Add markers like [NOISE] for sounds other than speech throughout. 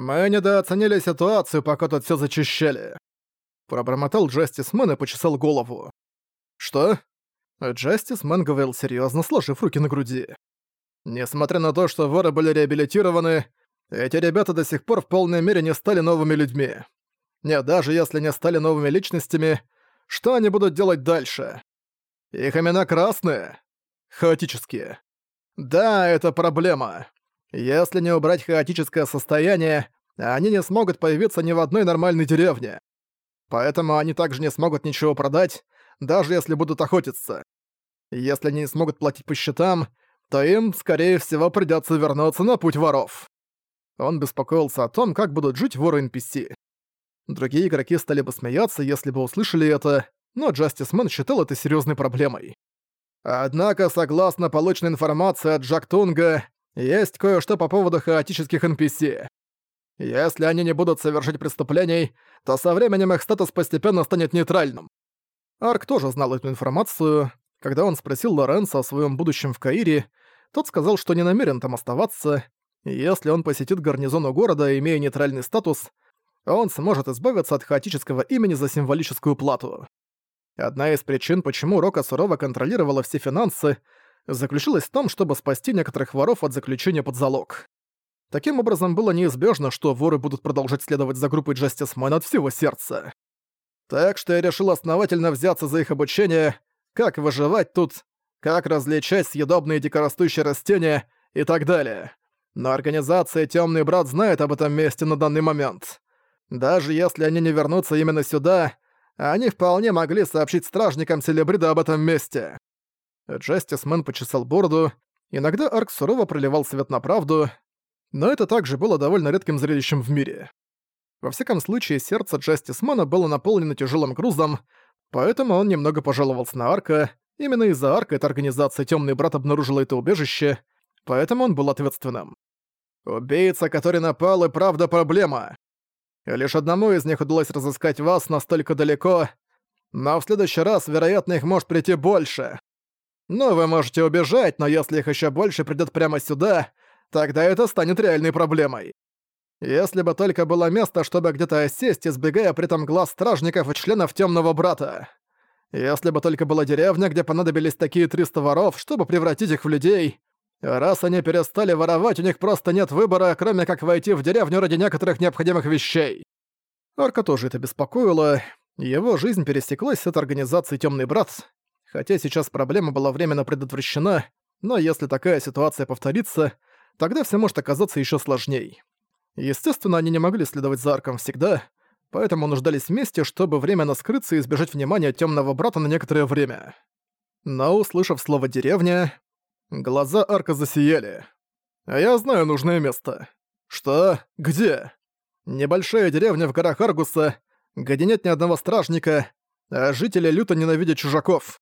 «Мы недооценили ситуацию, пока тут все зачищали». Пробормотал Джастисмен и почесал голову. «Что?» Джастисмен говорил серьезно, сложив руки на груди. «Несмотря на то, что воры были реабилитированы, эти ребята до сих пор в полной мере не стали новыми людьми. Нет, даже если не стали новыми личностями, что они будут делать дальше? Их имена красные. Хаотические. Да, это проблема. Если не убрать хаотическое состояние, они не смогут появиться ни в одной нормальной деревне. Поэтому они также не смогут ничего продать, даже если будут охотиться. Если они не смогут платить по счетам, то им, скорее всего, придётся вернуться на путь воров. Он беспокоился о том, как будут жить воры NPC. Другие игроки стали бы смеяться, если бы услышали это, но Джастисмен считал это серьезной проблемой. Однако, согласно полученной информации от Джак Тунга, есть кое-что по поводу хаотических NPC. Если они не будут совершать преступлений, то со временем их статус постепенно станет нейтральным. Арк тоже знал эту информацию. Когда он спросил Лоренса о своем будущем в Каире, тот сказал, что не намерен там оставаться, если он посетит гарнизону города, имея нейтральный статус, он сможет избавиться от хаотического имени за символическую плату. Одна из причин, почему Рока сурово контролировала все финансы, заключилась в том, чтобы спасти некоторых воров от заключения под залог. Таким образом, было неизбежно, что воры будут продолжать следовать за группой Justice Man от всего сердца. Так что я решил основательно взяться за их обучение, как выживать тут, как различать съедобные дикорастущие растения и так далее. Но организация «Тёмный брат» знает об этом месте на данный момент. Даже если они не вернутся именно сюда, они вполне могли сообщить стражникам Селебрида об этом месте. Джастисмен почесал бороду. Иногда Арк сурово проливал свет на правду, но это также было довольно редким зрелищем в мире. Во всяком случае, сердце Джастисмена было наполнено тяжелым грузом, поэтому он немного пожаловался на Арка. Именно из-за Арка эта организация Темный Брат обнаружила это убежище, поэтому он был ответственным. «Убийца, который напал, и правда проблема. Лишь одному из них удалось разыскать вас настолько далеко, но в следующий раз, вероятно, их может прийти больше. Ну, вы можете убежать, но если их еще больше придет прямо сюда, тогда это станет реальной проблемой. Если бы только было место, чтобы где-то осесть, избегая при этом глаз стражников и членов Темного Брата. Если бы только была деревня, где понадобились такие 300 воров, чтобы превратить их в людей, Раз они перестали воровать, у них просто нет выбора, кроме как войти в деревню ради некоторых необходимых вещей. Арка тоже это беспокоило. Его жизнь пересеклась с этой организацией «Тёмный брат». Хотя сейчас проблема была временно предотвращена, но если такая ситуация повторится, тогда все может оказаться еще сложней. Естественно, они не могли следовать за Арком всегда, поэтому нуждались вместе, чтобы временно скрыться и избежать внимания Тёмного брата на некоторое время. Но, услышав слово «деревня», Глаза Арка засияли. «А я знаю нужное место». «Что? Где?» «Небольшая деревня в горах Аргуса, где нет ни одного стражника, а жители люто ненавидят чужаков.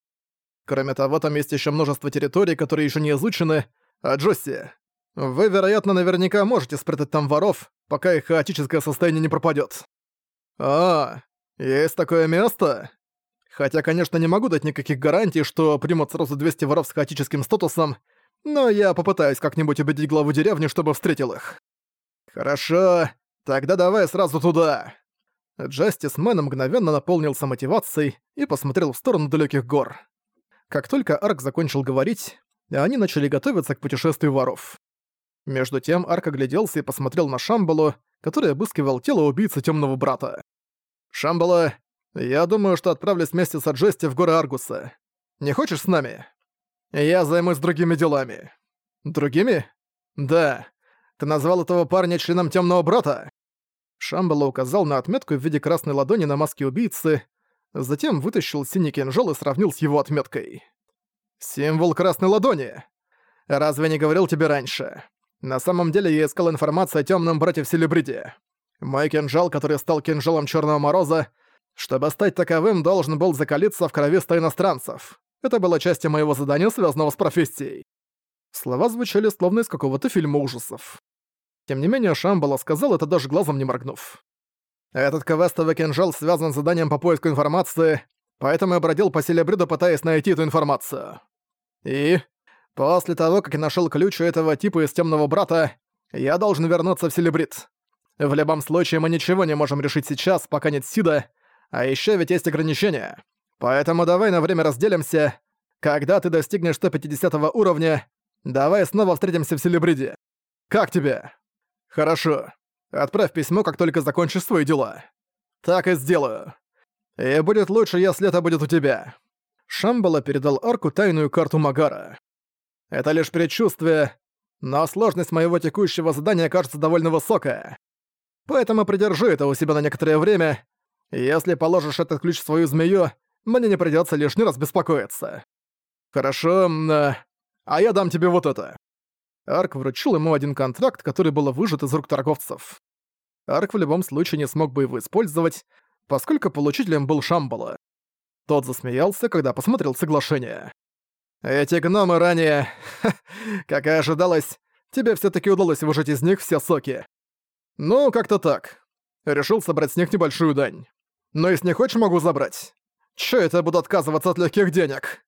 Кроме того, там есть еще множество территорий, которые еще не изучены. А Джосси, вы, вероятно, наверняка можете спрятать там воров, пока их хаотическое состояние не пропадет. «А, есть такое место?» Хотя, конечно, не могу дать никаких гарантий, что примут сразу 200 воров с хаотическим статусом, но я попытаюсь как-нибудь убедить главу деревни, чтобы встретил их. Хорошо, тогда давай сразу туда. Джастис Мэн мгновенно наполнился мотивацией и посмотрел в сторону далеких гор. Как только Арк закончил говорить, они начали готовиться к путешествию воров. Между тем Арк огляделся и посмотрел на Шамбалу, который обыскивал тело убийцы темного брата. «Шамбала, я думаю, что отправлюсь вместе с Аджести в горы Аргуса. Не хочешь с нами? Я займусь другими делами. Другими? Да. Ты назвал этого парня членом Темного Брата? Шамбала указал на отметку в виде красной ладони на маске убийцы, затем вытащил синий кинжал и сравнил с его отметкой. «Символ красной ладони! Разве не говорил тебе раньше? На самом деле я искал информацию о темном брате в Селебриде. Мой кинжал, который стал кинжалом Черного Мороза, чтобы стать таковым, должен был закалиться в крови ста иностранцев. Это было частью моего задания, связанного с профессией. Слова звучали словно из какого-то фильма ужасов. Тем не менее, Шамбала сказал это даже глазом не моргнув. «Этот квестовый кинжал связан с заданием по поиску информации, поэтому я бродил по Селебриду, пытаясь найти эту информацию. И после того, как я нашел ключ у этого типа из Темного Брата, я должен вернуться в Селебрид. В любом случае, мы ничего не можем решить сейчас, пока нет Сида, а еще ведь есть ограничения. Поэтому давай на время разделимся. Когда ты достигнешь 150 уровня, давай снова встретимся в Селебриде. Как тебе? Хорошо. Отправь письмо, как только закончишь свои дела. Так и сделаю. И будет лучше, если это будет у тебя. Шамбала передал Арку тайную карту Магара. Это лишь предчувствие, но сложность моего текущего задания кажется довольно высокая. Поэтому придержи это у себя на некоторое время. Если положишь этот ключ в свою змею, мне не придётся лишний раз беспокоиться. Хорошо, а я дам тебе вот это. Арк вручил ему один контракт, который был выжат из рук торговцев. Арк в любом случае не смог бы его использовать, поскольку получителем был Шамбала. Тот засмеялся, когда посмотрел соглашение. «Эти гномы ранее... [LAUGHS] как и ожидалось, тебе все таки удалось выжать из них все соки. Ну, как-то так. Решил собрать с них небольшую дань. Но если не хочешь, могу забрать. Чё это буду отказываться от легких денег?»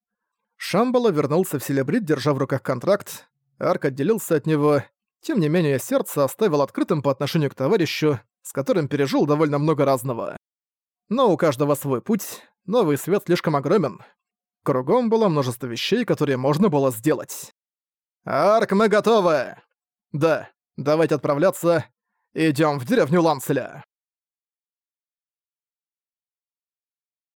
Шамбала вернулся в Селебрит, держа в руках контракт. Арк отделился от него. Тем не менее, сердце оставил открытым по отношению к товарищу, с которым пережил довольно много разного. Но у каждого свой путь, новый свет слишком огромен. Кругом было множество вещей, которые можно было сделать. «Арк, мы готовы!» «Да, давайте отправляться. Идём в деревню Ланцеля».